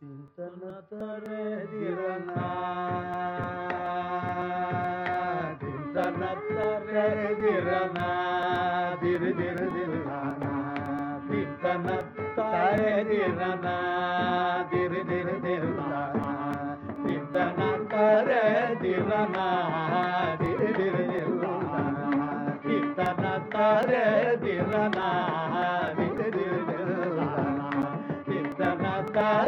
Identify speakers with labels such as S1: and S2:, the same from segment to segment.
S1: ಚಿಂತನ ತರೆದಿರನ ಚಿಂತನ ತರೆದಿರನ ದಿರು ದಿರು ದಿಲ್ಲಾನ ಚಿಂತನ ತರೆದಿರನ ದಿರು ದಿರು ದಿಲ್ಲಾನ ಚಿಂತನ ತರೆದಿರನ ದಿರು ದಿರು ದಿಲ್ಲಾನ ಚಿಂತನ ತರೆದಿರನ ದಿರು ದಿರು ದಿಲ್ಲಾನ ಚಿಂತನ ತರೆದಿರನ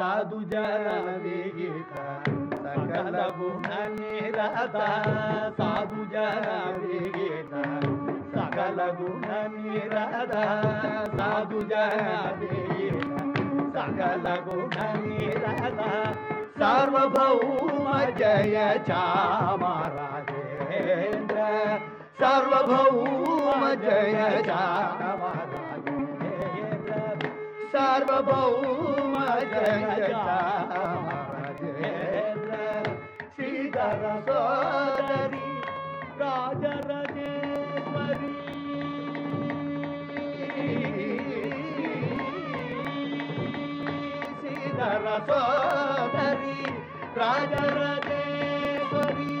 S1: ಸಾಧು ಜನ ಗೀತ ಸಕಲ ಗುಣ ನಿರದ ಸಾಧು ಜನ ಗೀತ ಸಕಲ ಗುಣ ನಿರದ ಸಾಧು ಜನ ಗೀತ ಸಕಲ ಗುಣ ನಿರದ ಸಾರ್ವಭೌಮ ಜಯ ಚಾಮರಾಜೇಂದ್ರ ಸಾರ್ವಭೌಮ ಜಯ ಚಾಮರಾಜೇಂದ್ರ ಸಾರ್ವಭೌಮ Raja Rajeshwari Sidhara Sodari Raja Rajeshwari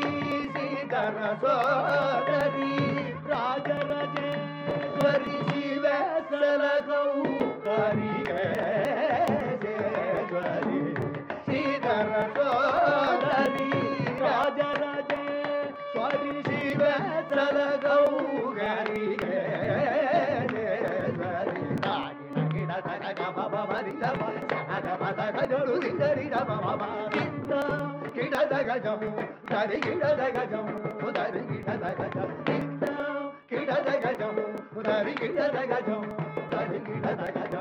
S1: Sidhara Sodari கஜம் தரி கிடத கஜம் உதரி கிடத கஜம் கிடத கஜம் உதரி கிடத கஜம் தரி கிடத கஜம்